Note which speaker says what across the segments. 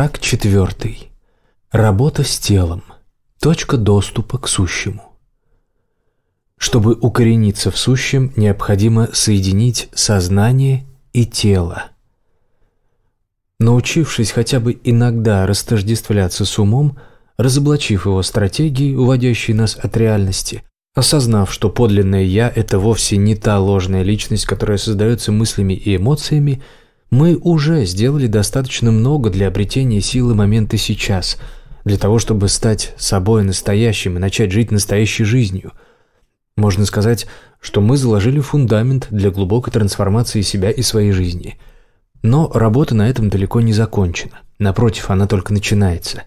Speaker 1: Шаг четвертый. Работа с телом. Точка доступа к сущему. Чтобы укорениться в сущем, необходимо соединить сознание и тело. Научившись хотя бы иногда растождествляться с умом, разоблачив его стратегии, уводящие нас от реальности, осознав, что подлинное «я» – это вовсе не та ложная личность, которая создается мыслями и эмоциями, мы уже сделали достаточно много для обретения силы момента сейчас, для того, чтобы стать собой настоящим и начать жить настоящей жизнью – можно сказать, что мы заложили фундамент для глубокой трансформации себя и своей жизни. Но работа на этом далеко не закончена. Напротив, она только начинается.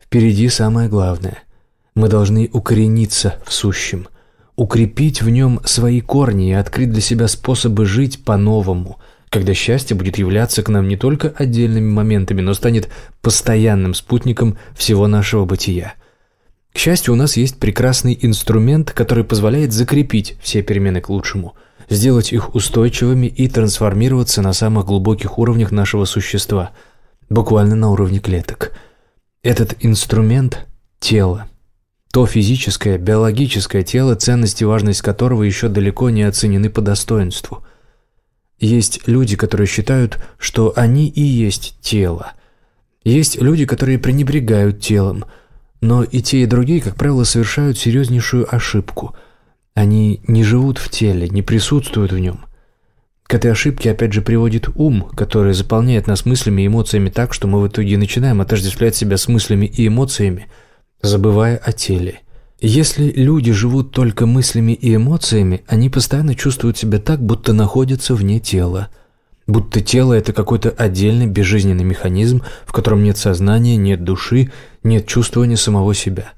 Speaker 1: Впереди самое главное. Мы должны укорениться в сущем, укрепить в нем свои корни и открыть для себя способы жить по-новому, когда счастье будет являться к нам не только отдельными моментами, но станет постоянным спутником всего нашего бытия – к счастью, у нас есть прекрасный инструмент, который позволяет закрепить все перемены к лучшему, сделать их устойчивыми и трансформироваться на самых глубоких уровнях нашего существа, буквально на уровне клеток. Этот инструмент – тело. То физическое, биологическое тело, ценность и важность которого еще далеко не оценены по достоинству. Есть люди, которые считают, что они и есть тело. Есть люди, которые пренебрегают телом – но и те, и другие, как правило, совершают серьезнейшую ошибку. Они не живут в теле, не присутствуют в нем. К этой ошибке опять же приводит ум, который заполняет нас мыслями и эмоциями так, что мы в итоге начинаем отождествлять себя с мыслями и эмоциями, забывая о теле. Если люди живут только мыслями и эмоциями, они постоянно чувствуют себя так, будто находятся вне тела – Будто тело – это какой-то отдельный безжизненный механизм, в котором нет сознания, нет души, нет чувствования самого себя.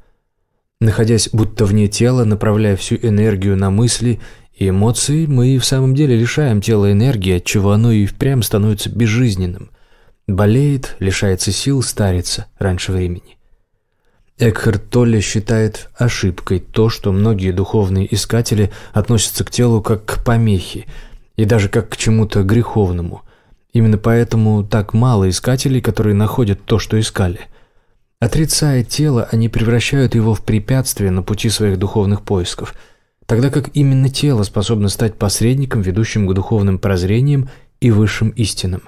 Speaker 1: Находясь будто вне тела, направляя всю энергию на мысли и эмоции, мы и в самом деле лишаем тела энергии, отчего оно и впрямь становится безжизненным. Болеет, лишается сил, старится раньше времени. Экхард Толле считает ошибкой то, что многие духовные искатели относятся к телу как к помехе – и даже как к чему-то греховному. Именно поэтому так мало искателей, которые находят то, что искали. Отрицая тело, они превращают его в препятствие на пути своих духовных поисков, тогда как именно тело способно стать посредником, ведущим к духовным прозрениям и высшим истинам.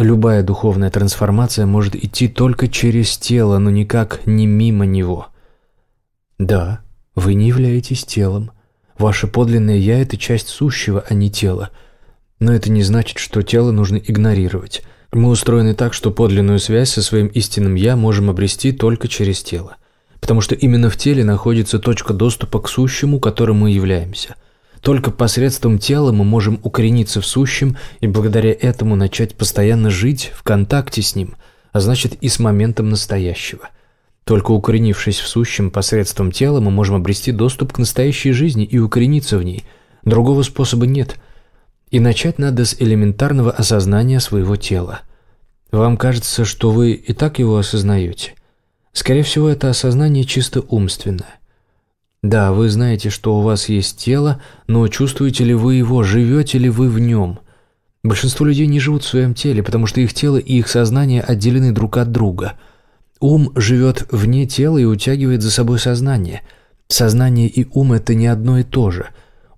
Speaker 1: Любая духовная трансформация может идти только через тело, но никак не мимо него. Да, вы не являетесь телом – Ваше подлинное «я» — это часть сущего, а не тело. Но это не значит, что тело нужно игнорировать. Мы устроены так, что подлинную связь со своим истинным «я» можем обрести только через тело. Потому что именно в теле находится точка доступа к сущему, которым мы являемся. Только посредством тела мы можем укорениться в сущем и благодаря этому начать постоянно жить в контакте с ним, а значит и с моментом настоящего – только укоренившись в сущем посредством тела, мы можем обрести доступ к настоящей жизни и укорениться в ней. Другого способа нет. И начать надо с элементарного осознания своего тела. Вам кажется, что вы и так его осознаете. Скорее всего, это осознание чисто умственное. Да, вы знаете, что у вас есть тело, но чувствуете ли вы его, живете ли вы в нем? Большинство людей не живут в своем теле, потому что их тело и их сознание отделены друг от друга – Ум живет вне тела и утягивает за собой сознание. Сознание и ум – это не одно и то же.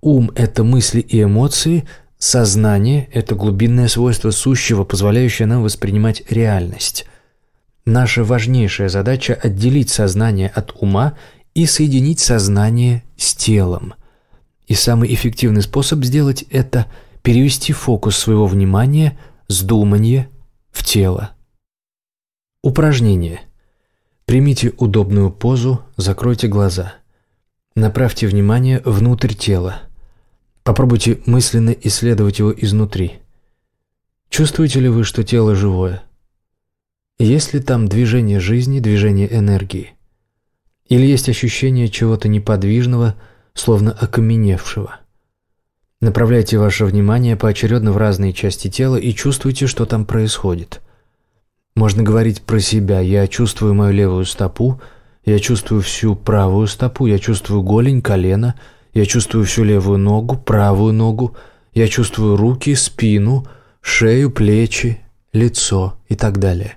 Speaker 1: Ум – это мысли и эмоции, сознание – это глубинное свойство сущего, позволяющее нам воспринимать реальность. Наша важнейшая задача – отделить сознание от ума и соединить сознание с телом. И самый эффективный способ сделать это – перевести фокус своего внимания с думания в тело. Упражнение – Примите удобную позу, закройте глаза. Направьте внимание внутрь тела. Попробуйте мысленно исследовать его изнутри. Чувствуете ли вы, что тело живое? Есть ли там движение жизни, движение энергии? Или есть ощущение чего-то неподвижного, словно окаменевшего? Направляйте ваше внимание поочередно в разные части тела и чувствуйте, что там происходит – можно говорить про себя. Я чувствую мою левую стопу, я чувствую всю правую стопу, я чувствую голень, колено, я чувствую всю левую ногу, правую ногу, я чувствую руки, спину, шею, плечи, лицо и так далее.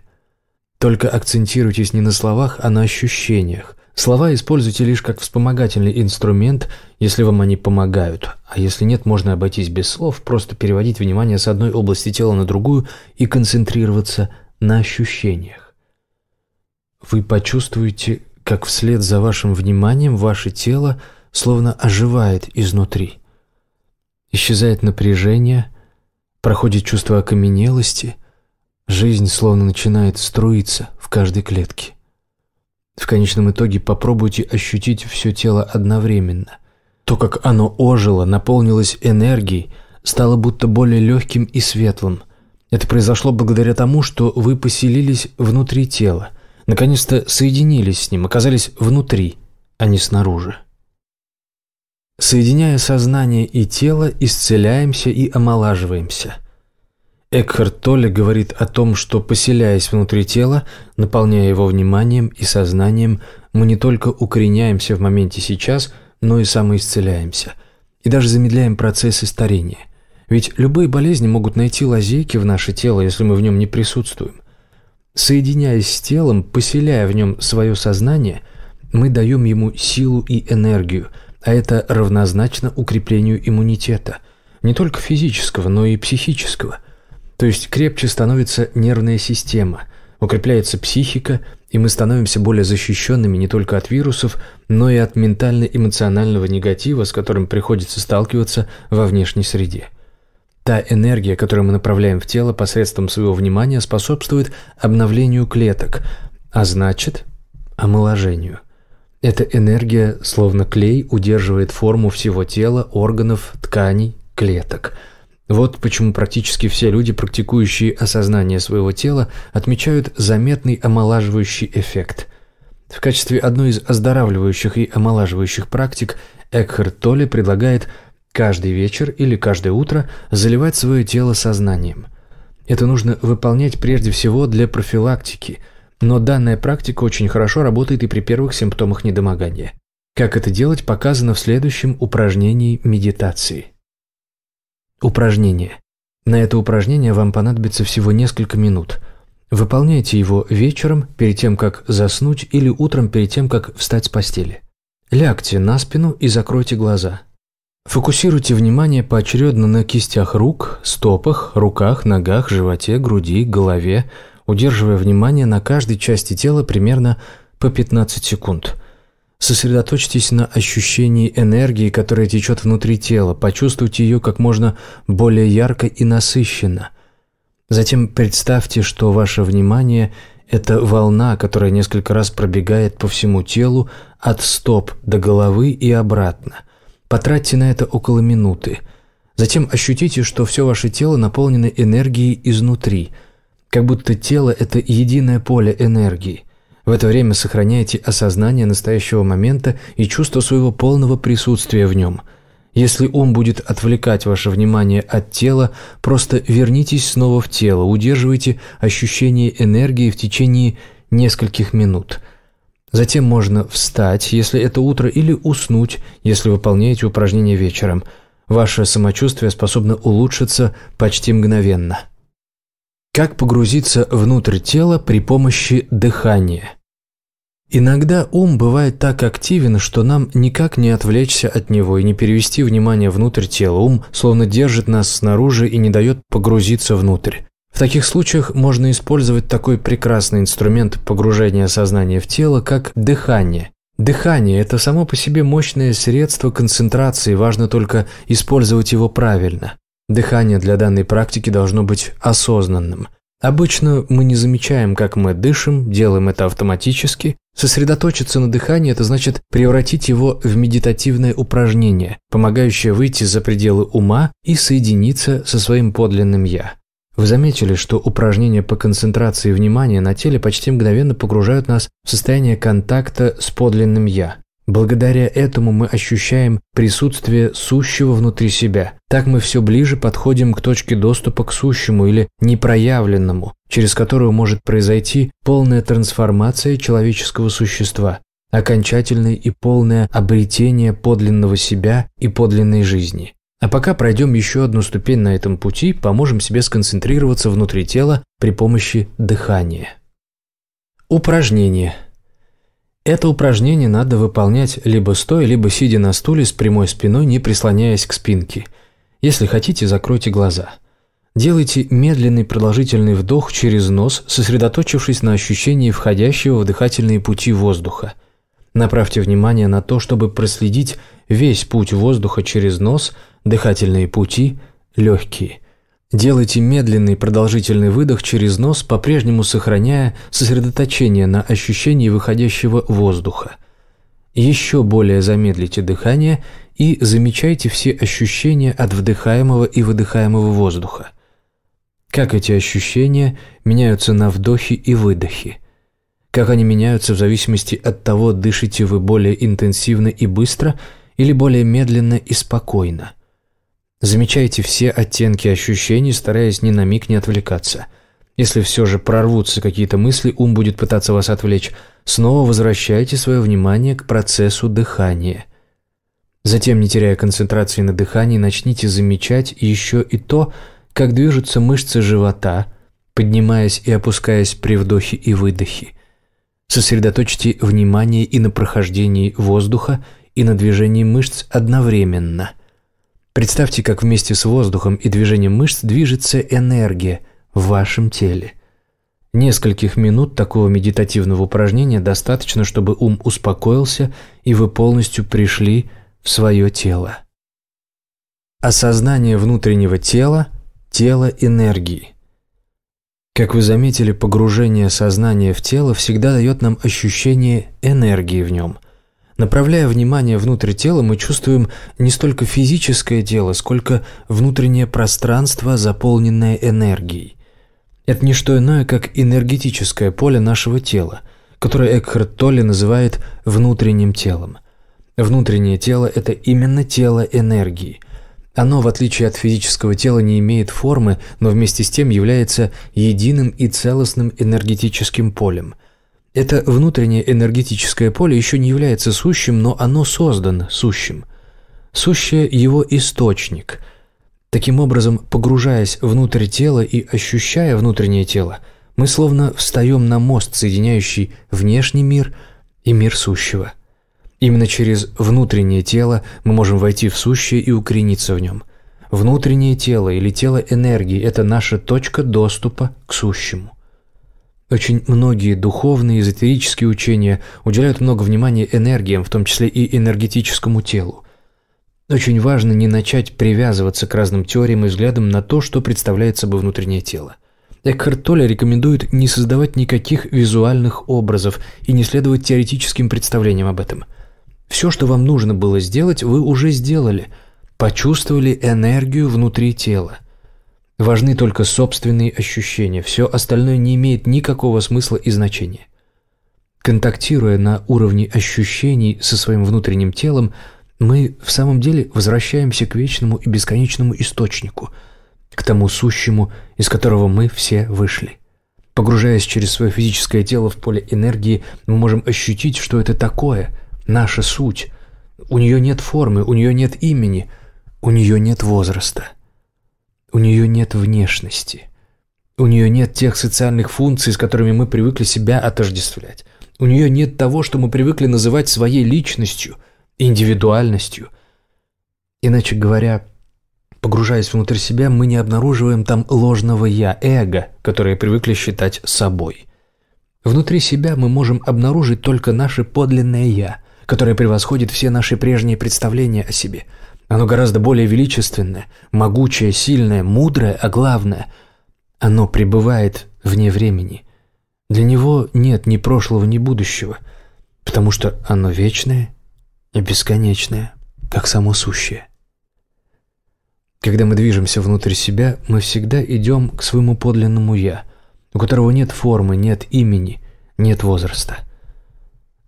Speaker 1: Только акцентируйтесь не на словах, а на ощущениях. Слова используйте лишь как вспомогательный инструмент, если вам они помогают, а если нет, можно обойтись без слов, просто переводить внимание с одной области тела на другую и концентрироваться на ощущениях. Вы почувствуете, как вслед за вашим вниманием ваше тело словно оживает изнутри. Исчезает напряжение, проходит чувство окаменелости, жизнь словно начинает струиться в каждой клетке. В конечном итоге попробуйте ощутить все тело одновременно. То, как оно ожило, наполнилось энергией, стало будто более легким и светлым. Это произошло благодаря тому, что вы поселились внутри тела, наконец-то соединились с ним, оказались внутри, а не снаружи. Соединяя сознание и тело, исцеляемся и омолаживаемся – Экхарт Толле говорит о том, что, поселяясь внутри тела, наполняя его вниманием и сознанием, мы не только укореняемся в моменте сейчас, но и самоисцеляемся. И даже замедляем процессы старения. Ведь любые болезни могут найти лазейки в наше тело, если мы в нем не присутствуем. Соединяясь с телом, поселяя в нем свое сознание, мы даем ему силу и энергию, а это равнозначно укреплению иммунитета, не только физического, но и психического – то есть крепче становится нервная система, укрепляется психика, и мы становимся более защищенными не только от вирусов, но и от ментально-эмоционального негатива, с которым приходится сталкиваться во внешней среде. Та энергия, которую мы направляем в тело посредством своего внимания, способствует обновлению клеток, а значит, омоложению. Эта энергия, словно клей, удерживает форму всего тела, органов, тканей, клеток – вот почему практически все люди, практикующие осознание своего тела, отмечают заметный омолаживающий эффект. В качестве одной из оздоравливающих и омолаживающих практик Экхарт Толле предлагает каждый вечер или каждое утро заливать свое тело сознанием. Это нужно выполнять прежде всего для профилактики, но данная практика очень хорошо работает и при первых симптомах недомогания. Как это делать, показано в следующем упражнении медитации – Упражнение. На это упражнение вам понадобится всего несколько минут. Выполняйте его вечером, перед тем, как заснуть, или утром, перед тем, как встать с постели. Лягте на спину и закройте глаза. Фокусируйте внимание поочередно на кистях рук, стопах, руках, ногах, животе, груди, голове, удерживая внимание на каждой части тела примерно по 15 секунд – Сосредоточьтесь на ощущении энергии, которая течет внутри тела, почувствуйте ее как можно более ярко и насыщенно. Затем представьте, что ваше внимание – это волна, которая несколько раз пробегает по всему телу от стоп до головы и обратно. Потратьте на это около минуты. Затем ощутите, что все ваше тело наполнено энергией изнутри, как будто тело – это единое поле энергии. В это время сохраняйте осознание настоящего момента и чувство своего полного присутствия в нем. Если ум будет отвлекать ваше внимание от тела, просто вернитесь снова в тело, удерживайте ощущение энергии в течение нескольких минут. Затем можно встать, если это утро, или уснуть, если выполняете упражнение вечером. Ваше самочувствие способно улучшиться почти мгновенно. Как погрузиться внутрь тела при помощи дыхания? Иногда ум бывает так активен, что нам никак не отвлечься от него и не перевести внимание внутрь тела. Ум словно держит нас снаружи и не дает погрузиться внутрь. В таких случаях можно использовать такой прекрасный инструмент погружения сознания в тело, как дыхание. Дыхание – это само по себе мощное средство концентрации, важно только использовать его правильно. Дыхание для данной практики должно быть осознанным. Обычно мы не замечаем, как мы дышим, делаем это автоматически. Сосредоточиться на дыхании – это значит превратить его в медитативное упражнение, помогающее выйти за пределы ума и соединиться со своим подлинным «я». Вы заметили, что упражнения по концентрации внимания на теле почти мгновенно погружают нас в состояние контакта с подлинным «я». Благодаря этому мы ощущаем присутствие сущего внутри себя. Так мы все ближе подходим к точке доступа к сущему или непроявленному, через которую может произойти полная трансформация человеческого существа, окончательное и полное обретение подлинного себя и подлинной жизни. А пока пройдем еще одну ступень на этом пути, поможем себе сконцентрироваться внутри тела при помощи дыхания. Упражнение. Это упражнение надо выполнять либо стоя, либо сидя на стуле с прямой спиной, не прислоняясь к спинке. Если хотите, закройте глаза. Делайте медленный продолжительный вдох через нос, сосредоточившись на ощущении входящего в дыхательные пути воздуха. Направьте внимание на то, чтобы проследить весь путь воздуха через нос, дыхательные пути, легкие – Делайте медленный продолжительный выдох через нос, по-прежнему сохраняя сосредоточение на ощущении выходящего воздуха. Еще более замедлите дыхание и замечайте все ощущения от вдыхаемого и выдыхаемого воздуха. Как эти ощущения меняются на вдохе и выдохе. Как они меняются в зависимости от того, дышите вы более интенсивно и быстро или более медленно и спокойно. Замечайте все оттенки ощущений, стараясь ни на миг не отвлекаться. Если все же прорвутся какие-то мысли, ум будет пытаться вас отвлечь, снова возвращайте свое внимание к процессу дыхания. Затем, не теряя концентрации на дыхании, начните замечать еще и то, как движутся мышцы живота, поднимаясь и опускаясь при вдохе и выдохе. Сосредоточьте внимание и на прохождении воздуха, и на движении мышц одновременно – Представьте, как вместе с воздухом и движением мышц движется энергия в вашем теле. Нескольких минут такого медитативного упражнения достаточно, чтобы ум успокоился и вы полностью пришли в свое тело. Осознание внутреннего тела – тело энергии. Как вы заметили, погружение сознания в тело всегда дает нам ощущение энергии в нем – Направляя внимание внутрь тела, мы чувствуем не столько физическое тело, сколько внутреннее пространство, заполненное энергией. Это не что иное, как энергетическое поле нашего тела, которое Экхарт Толли называет внутренним телом. Внутреннее тело – это именно тело энергии. Оно, в отличие от физического тела, не имеет формы, но вместе с тем является единым и целостным энергетическим полем – это внутреннее энергетическое поле еще не является сущим, но оно создано сущим. Сущее – его источник. Таким образом, погружаясь внутрь тела и ощущая внутреннее тело, мы словно встаем на мост, соединяющий внешний мир и мир сущего. Именно через внутреннее тело мы можем войти в сущее и укорениться в нем. Внутреннее тело или тело энергии – это наша точка доступа к сущему. Очень многие духовные, эзотерические учения уделяют много внимания энергиям, в том числе и энергетическому телу. Очень важно не начать привязываться к разным теориям и взглядам на то, что представляет собой внутреннее тело. Экхарт Толле рекомендует не создавать никаких визуальных образов и не следовать теоретическим представлениям об этом. Все, что вам нужно было сделать, вы уже сделали. Почувствовали энергию внутри тела. Важны только собственные ощущения, все остальное не имеет никакого смысла и значения. Контактируя на уровне ощущений со своим внутренним телом, мы в самом деле возвращаемся к вечному и бесконечному источнику, к тому сущему, из которого мы все вышли. Погружаясь через свое физическое тело в поле энергии, мы можем ощутить, что это такое, наша суть. У нее нет формы, у нее нет имени, у нее нет возраста. У нее нет внешности. У нее нет тех социальных функций, с которыми мы привыкли себя отождествлять. У нее нет того, что мы привыкли называть своей личностью, индивидуальностью. Иначе говоря, погружаясь внутрь себя, мы не обнаруживаем там ложного «я», эго, которое привыкли считать собой. Внутри себя мы можем обнаружить только наше подлинное «я», которое превосходит все наши прежние представления о себе – оно гораздо более величественное, могучее, сильное, мудрое, а главное – оно пребывает вне времени. Для него нет ни прошлого, ни будущего, потому что оно вечное и бесконечное, как само сущее. Когда мы движемся внутрь себя, мы всегда идем к своему подлинному «я», у которого нет формы, нет имени, нет возраста.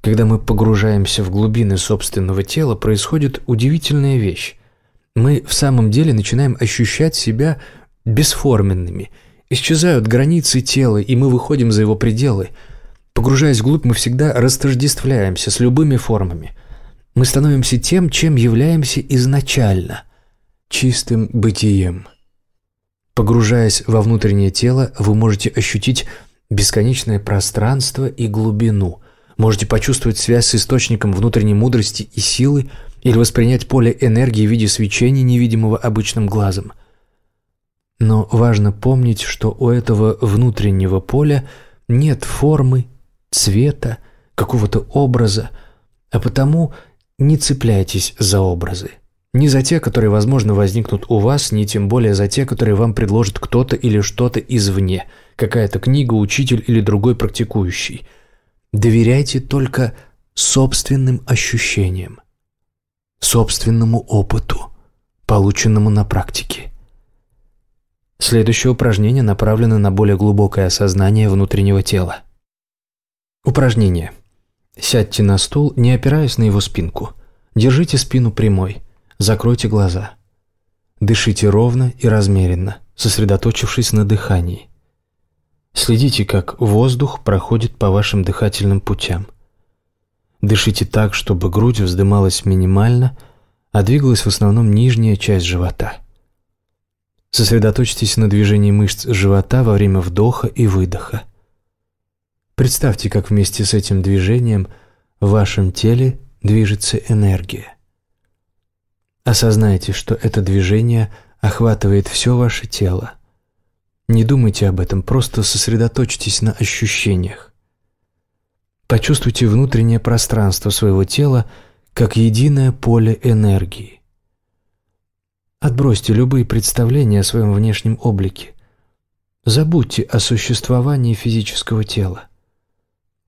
Speaker 1: Когда мы погружаемся в глубины собственного тела, происходит удивительная вещь. Мы в самом деле начинаем ощущать себя бесформенными. Исчезают границы тела, и мы выходим за его пределы. Погружаясь вглубь, мы всегда растождествляемся с любыми формами. Мы становимся тем, чем являемся изначально – чистым бытием. Погружаясь во внутреннее тело, вы можете ощутить бесконечное пространство и глубину. Можете почувствовать связь с источником внутренней мудрости и силы или воспринять поле энергии в виде свечения, невидимого обычным глазом. Но важно помнить, что у этого внутреннего поля нет формы, цвета, какого-то образа, а потому не цепляйтесь за образы. Не за те, которые, возможно, возникнут у вас, не тем более за те, которые вам предложит кто-то или что-то извне, какая-то книга, учитель или другой практикующий. Доверяйте только собственным ощущениям, собственному опыту, полученному на практике. Следующее упражнение направлено на более глубокое осознание внутреннего тела. Упражнение. Сядьте на стул, не опираясь на его спинку. Держите спину прямой – Закройте глаза. Дышите ровно и размеренно, сосредоточившись на дыхании. Следите, как воздух проходит по вашим дыхательным путям. Дышите так, чтобы грудь вздымалась минимально, а двигалась в основном нижняя часть живота. Сосредоточьтесь на движении мышц живота во время вдоха и выдоха. Представьте, как вместе с этим движением в вашем теле движется энергия. Осознайте, что это движение охватывает все ваше тело. Не думайте об этом, просто сосредоточьтесь на ощущениях. Почувствуйте внутреннее пространство своего тела как единое поле энергии. Отбросьте любые представления о своем внешнем облике. Забудьте о существовании физического тела.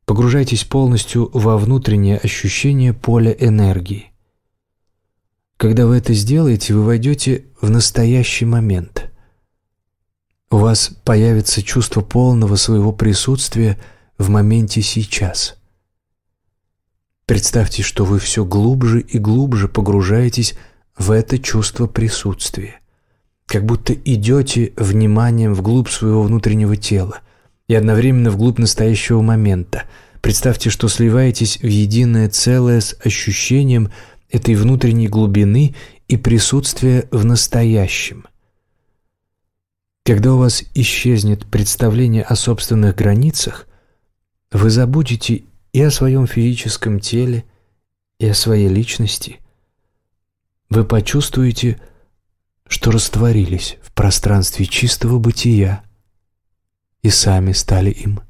Speaker 1: Погружайтесь полностью во внутреннее ощущение поля энергии. Когда вы это сделаете, вы войдете в настоящий момент. У вас появится чувство полного своего присутствия в моменте сейчас. Представьте, что вы все глубже и глубже погружаетесь в это чувство присутствия, как будто идете вниманием вглубь своего внутреннего тела и одновременно вглубь настоящего момента. Представьте, что сливаетесь в единое целое с ощущением – этой внутренней глубины и присутствия в настоящем. Когда у вас исчезнет представление о собственных границах, вы забудете и о своем физическом теле, и о своей личности. Вы почувствуете, что растворились в пространстве чистого бытия и сами стали им.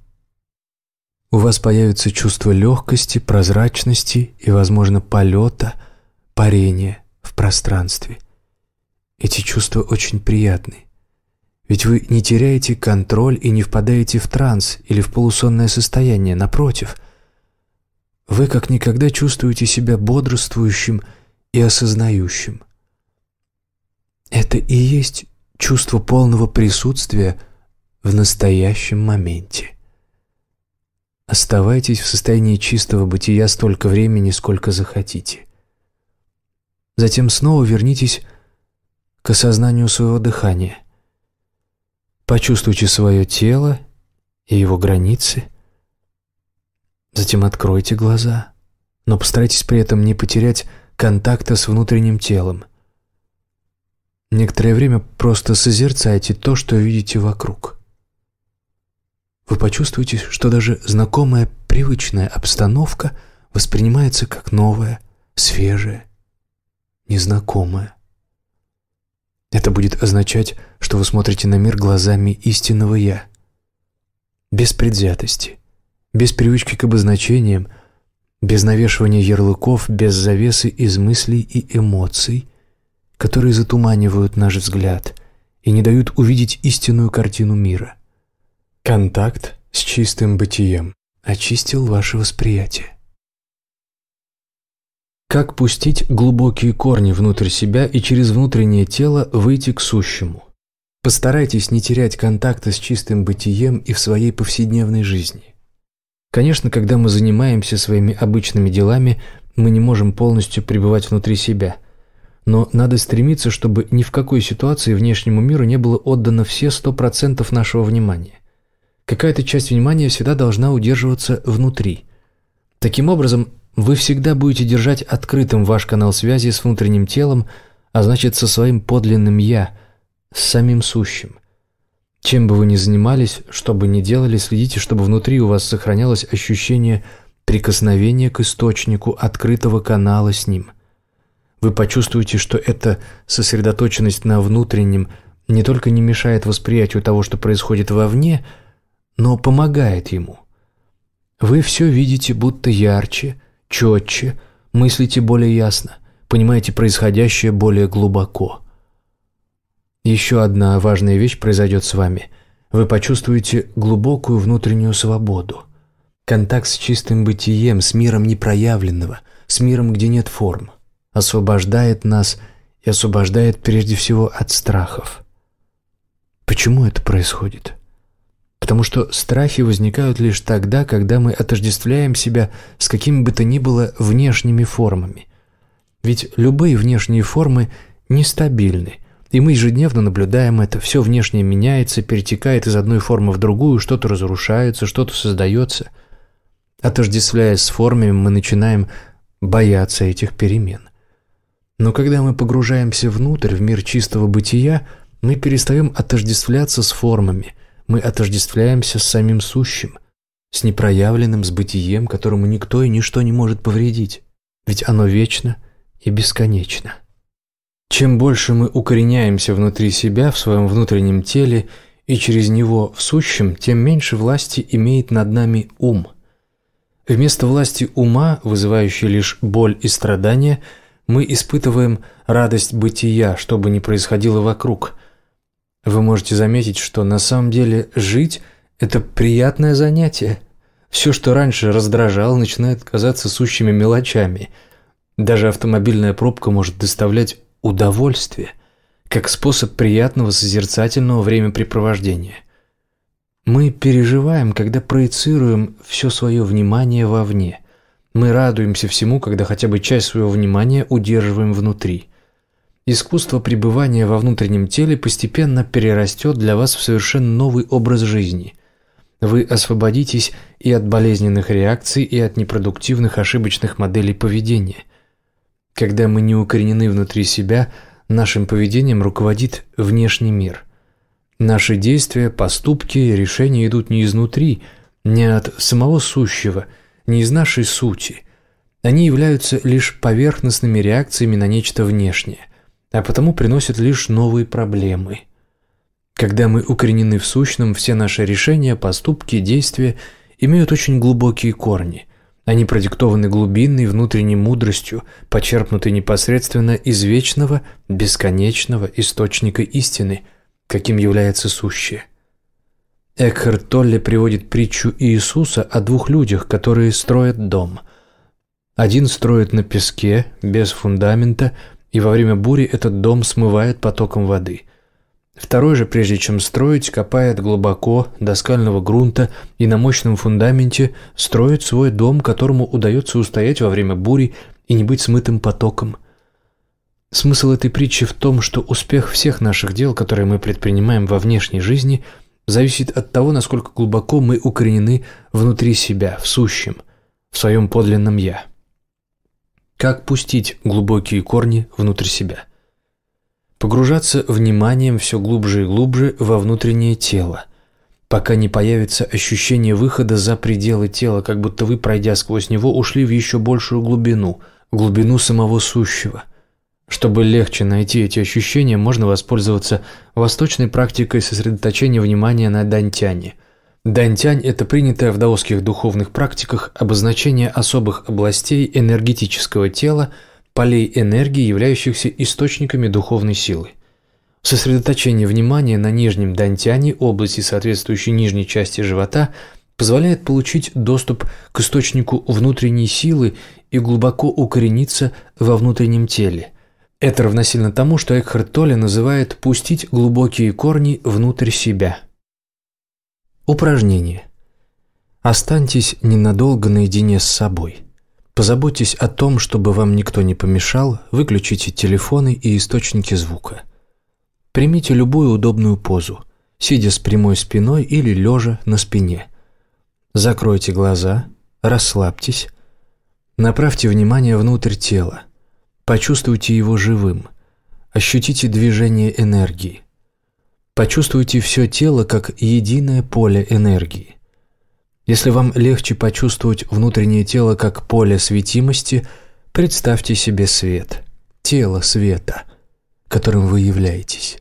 Speaker 1: У вас появится чувство легкости, прозрачности и, возможно, полета – парение в пространстве. Эти чувства очень приятны. Ведь вы не теряете контроль и не впадаете в транс или в полусонное состояние, напротив. Вы как никогда чувствуете себя бодрствующим и осознающим. Это и есть чувство полного присутствия в настоящем моменте. Оставайтесь в состоянии чистого бытия столько времени, сколько захотите. Затем снова вернитесь к осознанию своего дыхания. Почувствуйте свое тело и его границы. Затем откройте глаза, но постарайтесь при этом не потерять контакта с внутренним телом. Некоторое время просто созерцайте то, что видите вокруг. Вы почувствуете, что даже знакомая привычная обстановка воспринимается как новая, свежая, незнакомое. Это будет означать, что вы смотрите на мир глазами истинного «я». Без предвзятости, без привычки к обозначениям, без навешивания ярлыков, без завесы из мыслей и эмоций, которые затуманивают наш взгляд и не дают увидеть истинную картину мира. Контакт с чистым бытием очистил ваше восприятие. Как пустить глубокие корни внутрь себя и через внутреннее тело выйти к сущему? Постарайтесь не терять контакта с чистым бытием и в своей повседневной жизни. Конечно, когда мы занимаемся своими обычными делами, мы не можем полностью пребывать внутри себя. Но надо стремиться, чтобы ни в какой ситуации внешнему миру не было отдано все 100% нашего внимания. Какая-то часть внимания всегда должна удерживаться внутри. Таким образом, вы всегда будете держать открытым ваш канал связи с внутренним телом, а значит, со своим подлинным «я», с самим сущим. Чем бы вы ни занимались, что бы ни делали, следите, чтобы внутри у вас сохранялось ощущение прикосновения к источнику, открытого канала с ним. Вы почувствуете, что эта сосредоточенность на внутреннем не только не мешает восприятию того, что происходит вовне, но помогает ему. Вы все видите будто ярче, четче, мыслите более ясно, понимаете происходящее более глубоко. Еще одна важная вещь произойдет с вами. Вы почувствуете глубокую внутреннюю свободу. Контакт с чистым бытием, с миром непроявленного, с миром, где нет форм, освобождает нас и освобождает прежде всего от страхов. Почему это происходит? Потому что страхи возникают лишь тогда, когда мы отождествляем себя с какими бы то ни было внешними формами. Ведь любые внешние формы нестабильны – и мы ежедневно наблюдаем это. Все внешнее меняется, перетекает из одной формы в другую, что-то разрушается, что-то создается. Отождествляясь с формами, мы начинаем бояться этих перемен. Но когда мы погружаемся внутрь, в мир чистого бытия, мы перестаем отождествляться с формами, мы отождествляемся с самим сущим, с непроявленным, с бытием, которому никто и ничто не может повредить, ведь оно вечно и бесконечно. Чем больше мы укореняемся внутри себя, в своем внутреннем теле и через него в сущем, тем меньше власти имеет над нами ум. Вместо власти ума, вызывающей лишь боль и страдания, мы испытываем радость бытия, что бы ни происходило вокруг. Вы можете заметить, что на самом деле жить – это приятное занятие. Все, что раньше раздражало, начинает казаться сущими мелочами. Даже автомобильная пробка может доставлять удовольствие, как способ приятного созерцательного времяпрепровождения. Мы переживаем, когда проецируем все свое внимание вовне. Мы радуемся всему, когда хотя бы часть своего внимания удерживаем внутри. Искусство пребывания во внутреннем теле постепенно перерастет для вас в совершенно новый образ жизни. Вы освободитесь и от болезненных реакций, и от непродуктивных ошибочных моделей поведения. Когда мы не укоренены внутри себя, нашим поведением руководит внешний мир. Наши действия, поступки, решения идут не изнутри, не от самого сущего, не из нашей сути. Они являются лишь поверхностными реакциями на нечто внешнее, а потому приносят лишь новые проблемы. Когда мы укоренены в сущном, все наши решения, поступки, действия имеют очень глубокие корни. Они продиктованы глубинной внутренней мудростью, почерпнутой непосредственно из вечного, бесконечного источника истины, каким является сущее. Экхард Толле приводит притчу Иисуса о двух людях, которые строят дом. Один строит на песке, без фундамента, и во время бури этот дом смывает потоком воды. Второй же, прежде чем строить, копает глубоко, до скального грунта и на мощном фундаменте строит свой дом, которому удается устоять во время бури и не быть смытым потоком. Смысл этой притчи в том, что успех всех наших дел, которые мы предпринимаем во внешней жизни, зависит от того, насколько глубоко мы укоренены внутри себя, в сущем, в своем подлинном «я». Как пустить глубокие корни внутрь себя? Погружаться вниманием все глубже и глубже во внутреннее тело, пока не появится ощущение выхода за пределы тела, как будто вы, пройдя сквозь него, ушли в еще большую глубину, глубину самого сущего. Чтобы легче найти эти ощущения, можно воспользоваться восточной практикой сосредоточения внимания на дантяне. Дантянь – это принятое в даосских духовных практиках обозначение особых областей энергетического тела – полей энергии, являющихся источниками духовной силы. Сосредоточение внимания на нижнем дантяне, области, соответствующей нижней части живота, позволяет получить доступ к источнику внутренней силы и глубоко укорениться во внутреннем теле. Это равносильно тому, что Экхарт Толле называет «пустить глубокие корни внутрь себя». Упражнение. Останьтесь ненадолго наедине с собой – Позаботьтесь о том, чтобы вам никто не помешал, выключите телефоны и источники звука. Примите любую удобную позу, сидя с прямой спиной или лежа на спине. Закройте глаза, расслабьтесь, направьте внимание внутрь тела, почувствуйте его живым, ощутите движение энергии. Почувствуйте все тело как единое поле энергии. Если вам легче почувствовать внутреннее тело как поле светимости, представьте себе свет, тело света, которым вы являетесь.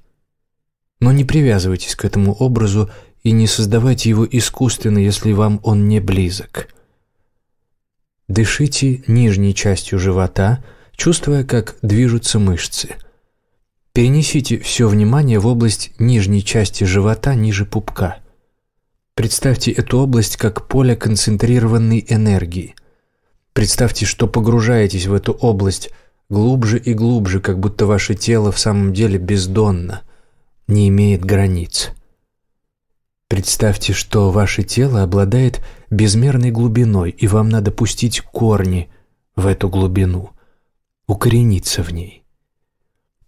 Speaker 1: Но не привязывайтесь к этому образу и не создавайте его искусственно, если вам он не близок. Дышите нижней частью живота, чувствуя, как движутся мышцы. Перенесите все внимание в область нижней части живота ниже пупка – Представьте эту область как поле концентрированной энергии. Представьте, что погружаетесь в эту область глубже и глубже, как будто ваше тело в самом деле бездонно, не имеет границ. Представьте, что ваше тело обладает безмерной глубиной, и вам надо пустить корни в эту глубину, укорениться в ней.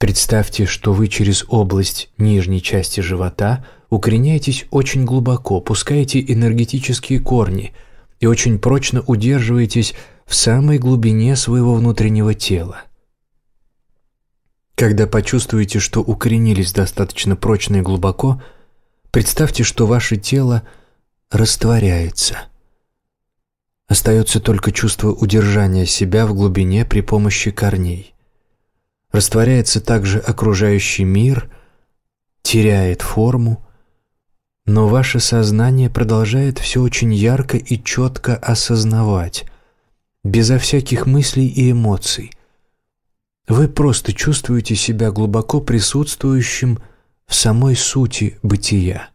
Speaker 1: Представьте, что вы через область нижней части живота – укореняетесь очень глубоко, пускаете энергетические корни и очень прочно удерживаетесь в самой глубине своего внутреннего тела. Когда почувствуете, что укоренились достаточно прочно и глубоко, представьте, что ваше тело растворяется. Остается только чувство удержания себя в глубине при помощи корней. Растворяется также окружающий мир, теряет форму, но ваше сознание продолжает все очень ярко и четко осознавать, безо всяких мыслей и эмоций. Вы просто чувствуете себя глубоко присутствующим в самой сути бытия.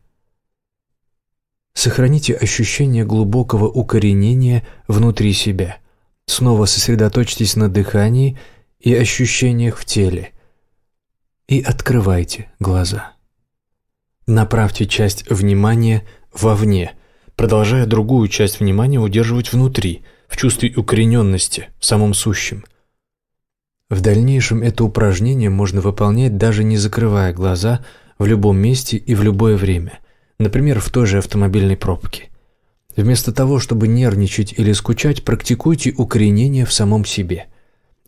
Speaker 1: Сохраните ощущение глубокого укоренения внутри себя. Снова сосредоточьтесь на дыхании и ощущениях в теле. И открывайте глаза. Направьте часть внимания вовне, продолжая другую часть внимания удерживать внутри, в чувстве укорененности, в самом сущем. В дальнейшем это упражнение можно выполнять даже не закрывая глаза в любом месте и в любое время, например, в той же автомобильной пробке. Вместо того, чтобы нервничать или скучать, практикуйте укоренение в самом себе.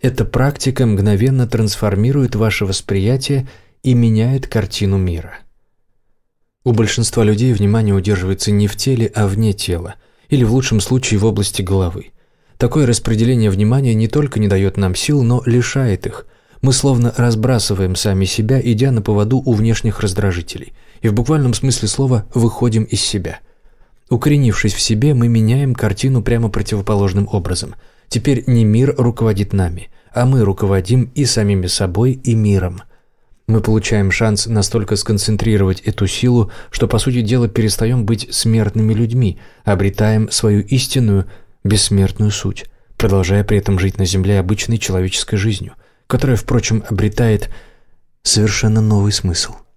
Speaker 1: Эта практика мгновенно трансформирует ваше восприятие и меняет картину мира. У большинства людей внимание удерживается не в теле, а вне тела, или в лучшем случае в области головы. Такое распределение внимания не только не дает нам сил, но лишает их. Мы словно разбрасываем сами себя, идя на поводу у внешних раздражителей, и в буквальном смысле слова выходим из себя. Укоренившись в себе, мы меняем картину прямо противоположным образом. Теперь не мир руководит нами, а мы руководим и самими собой, и миром. Мы получаем шанс настолько сконцентрировать эту силу, что, по сути дела, перестаем быть смертными людьми, обретаем свою истинную, бессмертную суть, продолжая при этом жить на Земле обычной человеческой жизнью, которая, впрочем, обретает совершенно новый смысл –